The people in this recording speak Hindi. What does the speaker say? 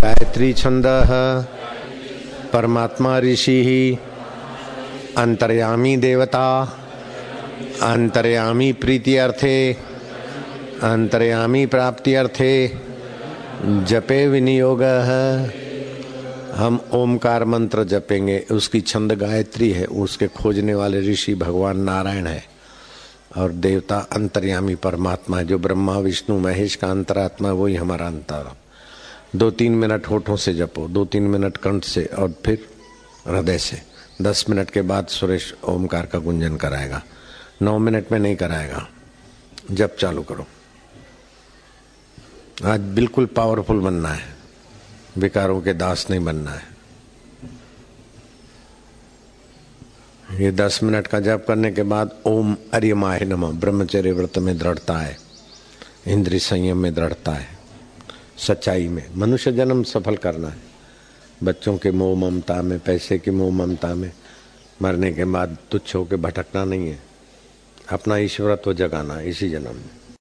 गायत्री छंद परमात्मा ऋषि ही अंतर्यामी देवता अंतर्यामी प्रीति अर्थे अंतर्यामी प्राप्ति अर्थे जपे विनियोग। हम ओमकार मंत्र जपेंगे। उसकी छंद गायत्री है, उसके खोजने वाले ऋषि भगवान नारायण है। और देवता अंतर्यामी परमात्मा है जो ब्रह्मा, विष्णु, महेश का अंतरात्मा, वही हमारा अंतर दो तीन मिनट होठों से जपो, दो तीन मिनट कंठ से और फिर हृदय से। दस मिनट के बाद सुरेश ओमकार का गुंजन कराएगा। नौ मिनट में नहीं कराएगा। जप चालू करो। आज बिल्कुल पावरफुल बनना है। विकारों के दास नहीं बनना है। ये दस मिनट का जप करने के बाद ओम अर्यमाय नम। ब्रह्मचर्य व्रत में दृढ़ता है। इंद्रिय संयम में दृढ़ता है। सच्चाई में। मनुष्य जन्म सफल करना है। बच्चों के मोह ममता में, पैसे के मोह ममता में, मरने के बाद तुच्छ होकर भटकना नहीं है। अपना ईश्वरत्व जगाना इसी जन्म में।